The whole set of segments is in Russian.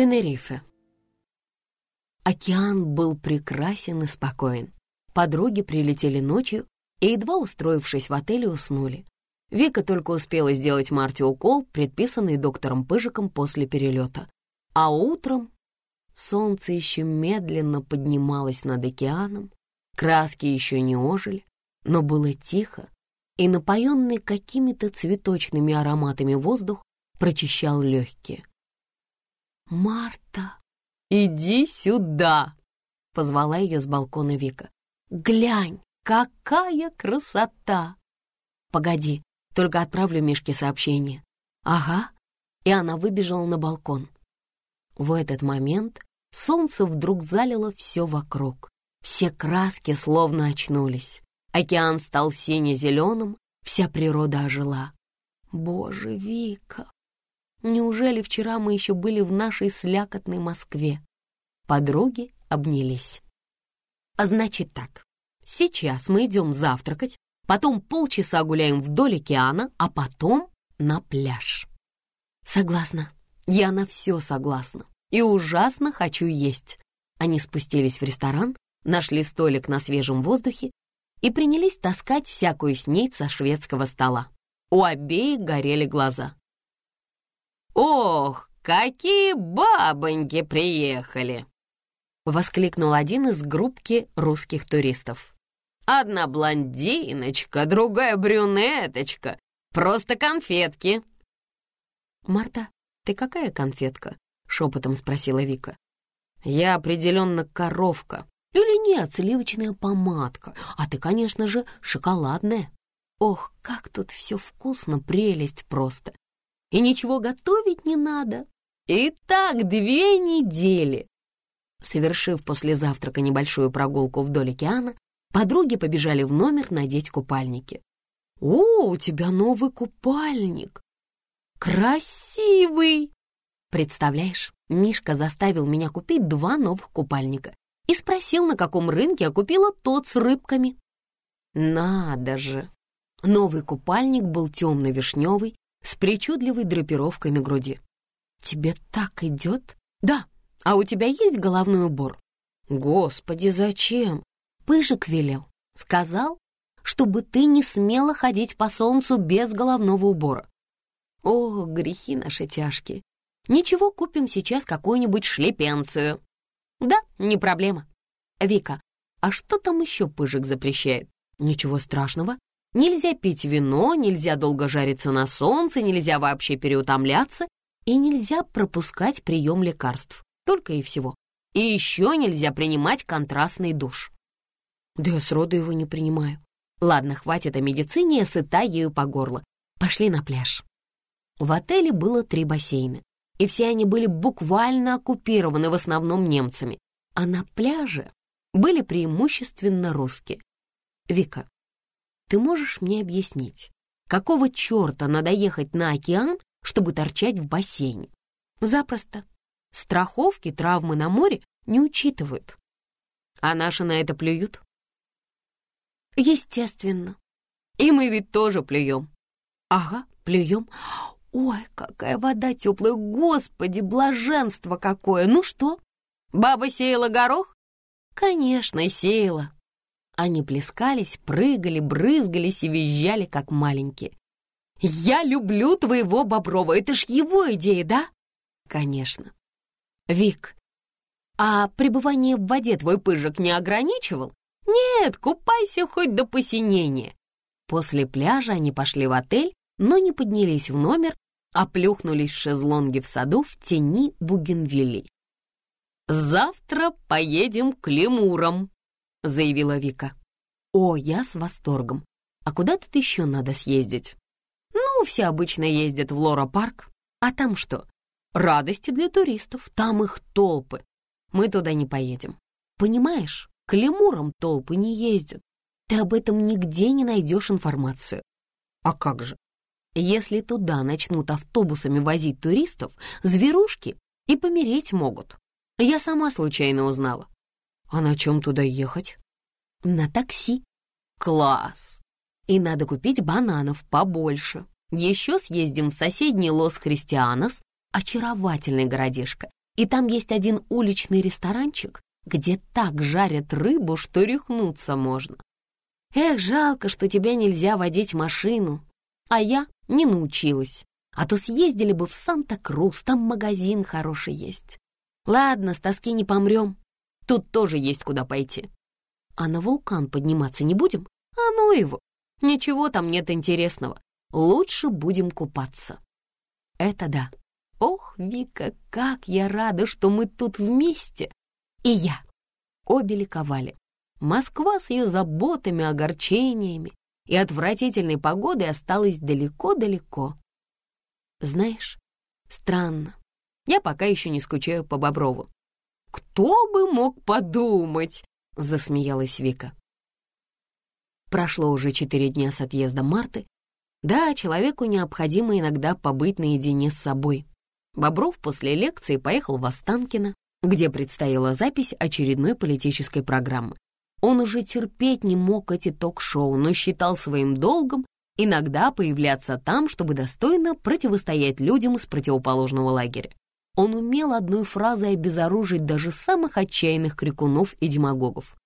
Тенерифе. Океан был прекрасен и спокоен. Подруги прилетели ночью и, едва устроившись в отеле, уснули. Вика только успела сделать Марте укол, предписанный доктором Пыжиком после перелета. А утром солнце еще медленно поднималось над океаном, краски еще не ожили, но было тихо, и напоенный какими-то цветочными ароматами воздух прочищал легкие. «Марта, иди сюда!» — позвала ее с балкона Вика. «Глянь, какая красота!» «Погоди, только отправлю Мишке сообщение». «Ага». И она выбежала на балкон. В этот момент солнце вдруг залило все вокруг. Все краски словно очнулись. Океан стал сине-зеленым, вся природа ожила. «Боже, Вика, Неужели вчера мы еще были в нашей слякотной Москве? Подруги обнялись. А значит так, сейчас мы идем завтракать, потом полчаса гуляем вдоль океана, а потом на пляж. Согласна, я на все согласна и ужасно хочу есть. Они спустились в ресторан, нашли столик на свежем воздухе и принялись таскать всякую снеть со шведского стола. У обеих горели глаза. «Ох, какие бабоньки приехали!» — воскликнул один из группки русских туристов. «Одна блондиночка, другая брюнеточка. Просто конфетки!» «Марта, ты какая конфетка?» — шепотом спросила Вика. «Я определенно коровка. Или нет, сливочная помадка. А ты, конечно же, шоколадная. Ох, как тут все вкусно, прелесть просто и ничего готовить не надо. И так две недели. Совершив после завтрака небольшую прогулку вдоль океана, подруги побежали в номер надеть купальники. «О, у тебя новый купальник! Красивый!» Представляешь, Мишка заставил меня купить два новых купальника и спросил, на каком рынке я купила тот с рыбками. Надо же! Новый купальник был темно-вишневый, с причудливой драпировкой на груди. «Тебе так идет?» «Да. А у тебя есть головной убор?» «Господи, зачем?» Пыжик велел. Сказал, чтобы ты не смела ходить по солнцу без головного убора. О, грехи наши тяжкие. Ничего, купим сейчас какую-нибудь шлепенцию. Да, не проблема. Вика, а что там еще Пыжик запрещает? Ничего страшного. Нельзя пить вино, нельзя долго жариться на солнце, нельзя вообще переутомляться и нельзя пропускать прием лекарств. Только и всего. И еще нельзя принимать контрастный душ. Да я сроду его не принимаю. Ладно, хватит о медицине, я сыта ею по горло. Пошли на пляж. В отеле было три бассейна, и все они были буквально оккупированы в основном немцами, а на пляже были преимущественно русские. Вика, ты можешь мне объяснить, какого черта надо ехать на океан, чтобы торчать в бассейне? Запросто. Страховки, травмы на море не учитывают. А наши на это плюют? Естественно. И мы ведь тоже плюем. Ага, плюем. Ой, какая вода теплая, господи, блаженство какое. Ну что, баба сеяла горох? Конечно, сеяла. Они плескались, прыгали, брызгались и визжали, как маленькие. «Я люблю твоего Боброва, это ж его идея, да?» «Конечно». «Вик, а пребывание в воде твой пыжик не ограничивал?» «Нет, купайся хоть до посинения». После пляжа они пошли в отель, но не поднялись в номер, а плюхнулись в шезлонги в саду в тени бугенвиллей. «Завтра поедем к лемурам», — заявила Вика. «О, я с восторгом. А куда тут еще надо съездить?» «Ну, все обычно ездят в Лора-парк. А там что? Радости для туристов. Там их толпы. Мы туда не поедем. Понимаешь, к лемурам толпы не ездят. Ты об этом нигде не найдешь информацию. А как же? Если туда начнут автобусами возить туристов, зверушки и помереть могут. Я сама случайно узнала. А на чем туда ехать? На такси. Класс! И надо купить бананов побольше. Еще съездим в соседний Лос-Христианос, очаровательный городишко, И там есть один уличный ресторанчик, где так жарят рыбу, что рехнуться можно. Эх, жалко, что тебя нельзя водить машину. А я не научилась. А то съездили бы в Санта-Крус, там магазин хороший есть. Ладно, с тоски не помрем. Тут тоже есть куда пойти. А на вулкан подниматься не будем? А ну его. Ничего там нет интересного. Лучше будем купаться. Это да. Ох, Вика, как я рада, что мы тут вместе. И я. Обе ликовали. Москва с ее заботами, огорчениями и отвратительной погодой осталась далеко-далеко. Знаешь, странно. Я пока еще не скучаю по Боброву. «Кто бы мог подумать?» — засмеялась Вика. Прошло уже четыре дня с отъезда Марты. Да, человеку необходимо иногда побыть наедине с собой. Бобров после лекции поехал в Останкино, где предстояла запись очередной политической программы. Он уже терпеть не мог эти ток-шоу, но считал своим долгом иногда появляться там, чтобы достойно противостоять людям из противоположного лагеря. Он умел одной фразой обезоружить даже самых отчаянных крикунов и демагогов.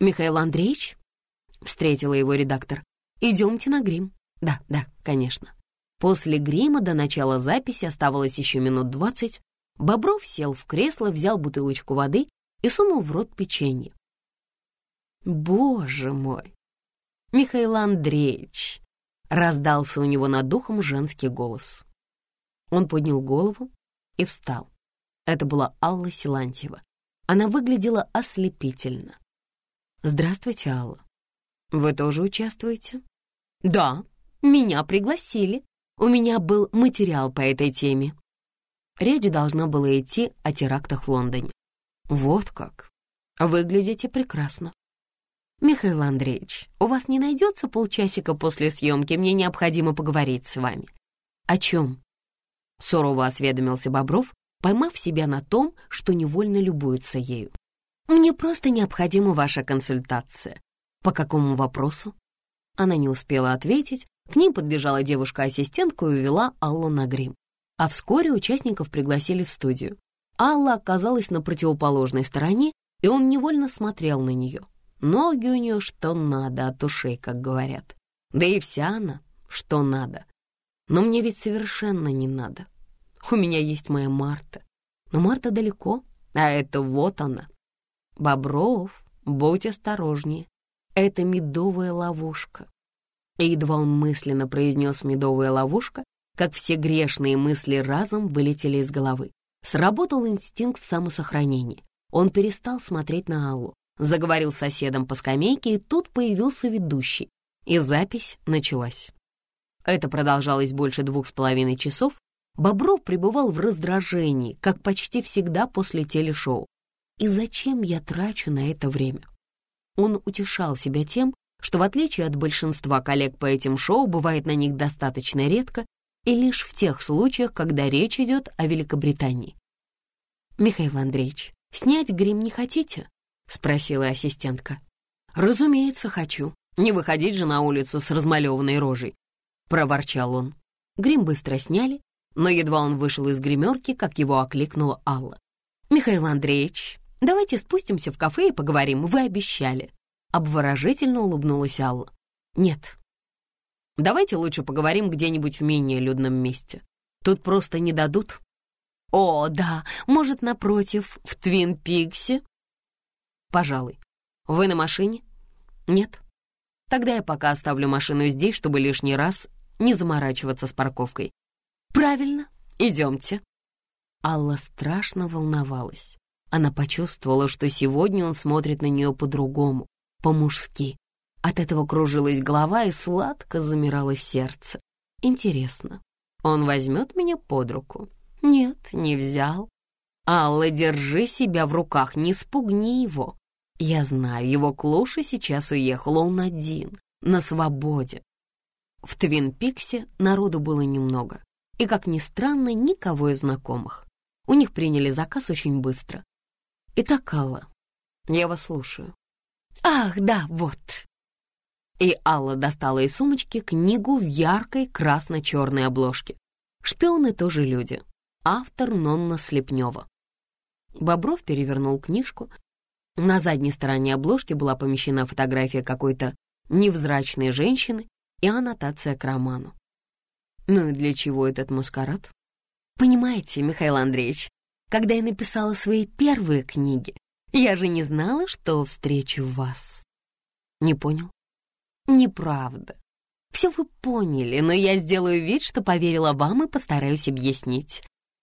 «Михаил Андреевич?» — встретила его редактор. «Идемте на грим». «Да, да, конечно». После грима до начала записи оставалось еще минут двадцать. Бобров сел в кресло, взял бутылочку воды и сунул в рот печенье. «Боже мой! Михаил Андреевич!» — раздался у него над духом женский голос. Он поднял голову и встал. Это была Алла Силантьева. Она выглядела ослепительно. «Здравствуйте, Алла. Вы тоже участвуете?» «Да, меня пригласили. У меня был материал по этой теме». Речь должна была идти о терактах в Лондоне. «Вот как. Выглядите прекрасно. «Михаил Андреевич, у вас не найдется полчасика после съемки? Мне необходимо поговорить с вами». «О чем?» — сурово осведомился Бобров, поймав себя на том, что невольно любуется ею. «Мне просто необходима ваша консультация». «По какому вопросу?» Она не успела ответить, к ним подбежала девушка-ассистентка и увела Аллу на грим. А вскоре участников пригласили в студию. Алла оказалась на противоположной стороне, и он невольно смотрел на нее. Ноги у нее что надо от ушей, как говорят. Да и вся она что надо. Но мне ведь совершенно не надо. У меня есть моя Марта. Но Марта далеко, а это вот она. Бобров, будь осторожнее. Это медовая ловушка. И едва он мысленно произнес «медовая ловушка», как все грешные мысли разом вылетели из головы. Сработал инстинкт самосохранения. Он перестал смотреть на Аллу заговорил с соседом по скамейке, и тут появился ведущий, и запись началась. Это продолжалось больше двух с половиной часов. Бобров пребывал в раздражении, как почти всегда после телешоу. И зачем я трачу на это время? Он утешал себя тем, что в отличие от большинства коллег по этим шоу, бывает на них достаточно редко и лишь в тех случаях, когда речь идет о Великобритании. «Михаил Андреевич, снять грим не хотите?» — спросила ассистентка. «Разумеется, хочу. Не выходить же на улицу с размалеванной рожей», — проворчал он. Грим быстро сняли, но едва он вышел из гримерки, как его окликнула Алла. «Михаил Андреевич, давайте спустимся в кафе и поговорим, вы обещали». Обворожительно улыбнулась Алла. «Нет. Давайте лучше поговорим где-нибудь в менее людном месте. Тут просто не дадут». «О, да, может, напротив, в Твин Пиксе?» Пожалуй. Вы на машине? Нет? Тогда я пока оставлю машину здесь, чтобы лишний раз не заморачиваться с парковкой. Правильно, идемте. Алла страшно волновалась. Она почувствовала, что сегодня он смотрит на нее по-другому, по-мужски. От этого кружилась голова и сладко замирало сердце. Интересно, он возьмет меня под руку? Нет, не взял. Алла, держи себя в руках, не спугни его. Я знаю, его Клуша сейчас уехал, он один, на свободе. В Твин-Пиксе народу было немного, и, как ни странно, никого из знакомых. У них приняли заказ очень быстро. Итак, Алла, я вас слушаю. Ах, да, вот. И Алла достала из сумочки книгу в яркой красно-черной обложке. Шпионы тоже люди. автор Нонна Слепнева. Бобров перевернул книжку. На задней стороне обложки была помещена фотография какой-то невзрачной женщины и аннотация к роману. Ну и для чего этот маскарад? Понимаете, Михаил Андреевич, когда я написала свои первые книги, я же не знала, что встречу вас. Не понял? Неправда. Все вы поняли, но я сделаю вид, что поверила вам и постараюсь объяснить.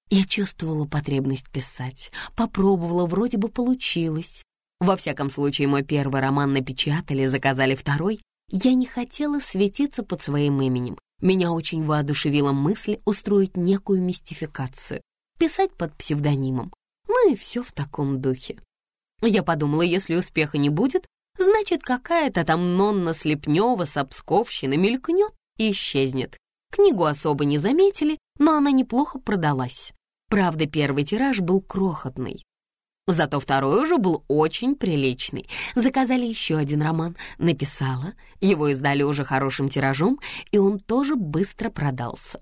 Я чувствовала потребность писать, попробовала, вроде бы получилось. Во всяком случае, мой первый роман напечатали, заказали второй. Я не хотела светиться под своим именем. Меня очень воодушевила мысль устроить некую мистификацию, писать под псевдонимом. Ну и все в таком духе. Я подумала, если успеха не будет, значит, какая-то там Нонна Слепнева с Обсковщины мелькнет и исчезнет. Книгу особо не заметили, но она неплохо продалась. Правда, первый тираж был крохотный. Зато второй уже был очень приличный. Заказали еще один роман, написала, его издали уже хорошим тиражом, и он тоже быстро продался.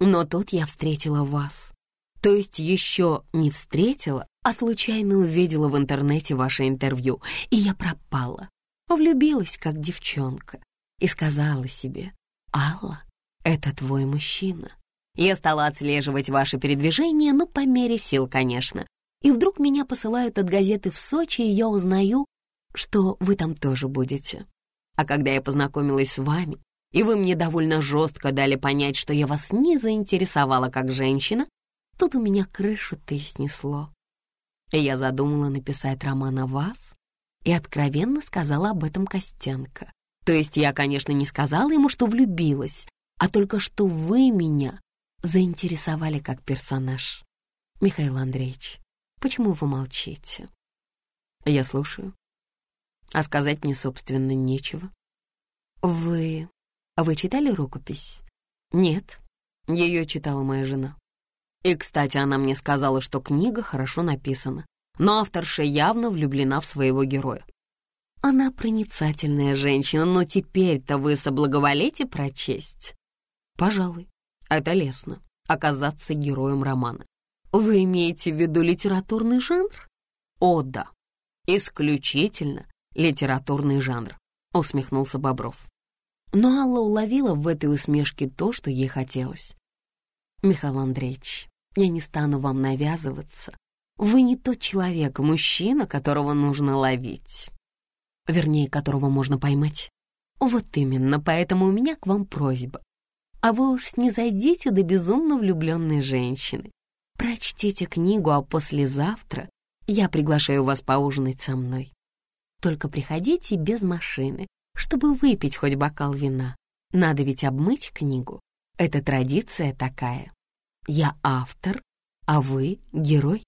Но тут я встретила вас. То есть еще не встретила, а случайно увидела в интернете ваше интервью, и я пропала. Влюбилась, как девчонка, и сказала себе, «Алла, это твой мужчина». Я стала отслеживать ваши передвижения, но по мере сил, конечно. И вдруг меня посылают от газеты в Сочи, и я узнаю, что вы там тоже будете. А когда я познакомилась с вами, и вы мне довольно жестко дали понять, что я вас не заинтересовала как женщина, тут у меня крышу-то и снесло. И я задумала написать роман о вас и откровенно сказала об этом Костенко. То есть я, конечно, не сказала ему, что влюбилась, а только что вы меня заинтересовали как персонаж. Михаил Андреевич, почему вы молчите? Я слушаю. А сказать мне, собственно, нечего. Вы... Вы читали рукопись? Нет, ее читала моя жена. И, кстати, она мне сказала, что книга хорошо написана, но авторша явно влюблена в своего героя. Она проницательная женщина, но теперь-то вы соблаговолите прочесть. Пожалуй, это лестно, оказаться героем романа. Вы имеете в виду литературный жанр? О, да, исключительно литературный жанр, усмехнулся Бобров. Но Алла уловила в этой усмешке то, что ей хотелось. Михаил Андреевич, я не стану вам навязываться. Вы не тот человек, мужчина, которого нужно ловить. Вернее, которого можно поймать. Вот именно, поэтому у меня к вам просьба. А вы уж не зайдите до безумно влюбленной женщины. Прочтите книгу, а послезавтра я приглашаю вас поужинать со мной. Только приходите без машины, чтобы выпить хоть бокал вина. Надо ведь обмыть книгу. Это традиция такая. Я автор, а вы — герой.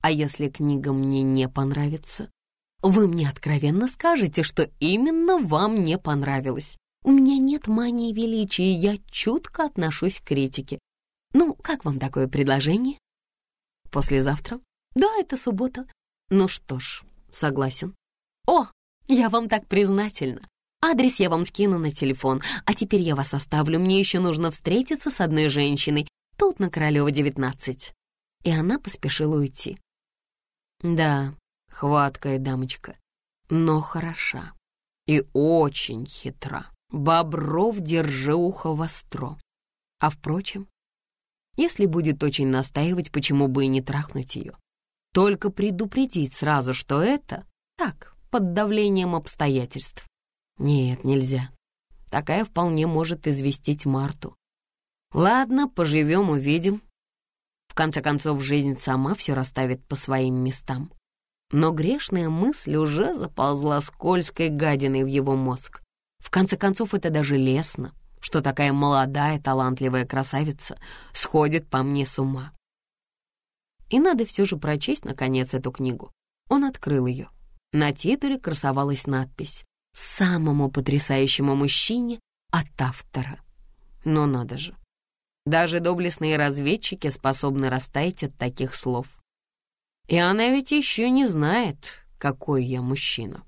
А если книга мне не понравится, вы мне откровенно скажете, что именно вам не понравилось. У меня нет мании величия, я чутко отношусь к критике. Ну, как вам такое предложение? Послезавтра? Да, это суббота. Ну что ж, согласен. О, я вам так признательна. Адрес я вам скину на телефон, а теперь я вас оставлю. Мне еще нужно встретиться с одной женщиной, Тут на Королева 19. И она поспешила уйти. Да, хваткая дамочка, но хороша и очень хитра. Бобров, держи ухо востро. А впрочем, если будет очень настаивать, почему бы и не трахнуть ее? Только предупредить сразу, что это так, под давлением обстоятельств. Нет, нельзя. Такая вполне может известить Марту. Ладно, поживем, увидим. В конце концов, жизнь сама все расставит по своим местам. Но грешная мысль уже заползла скользкой гадиной в его мозг. В конце концов, это даже лестно, что такая молодая, талантливая красавица сходит по мне с ума. И надо все же прочесть, наконец, эту книгу. Он открыл ее. На титуле красовалась надпись «Самому потрясающему мужчине от автора». Но надо же, даже доблестные разведчики способны растаять от таких слов. И она ведь еще не знает, какой я мужчина.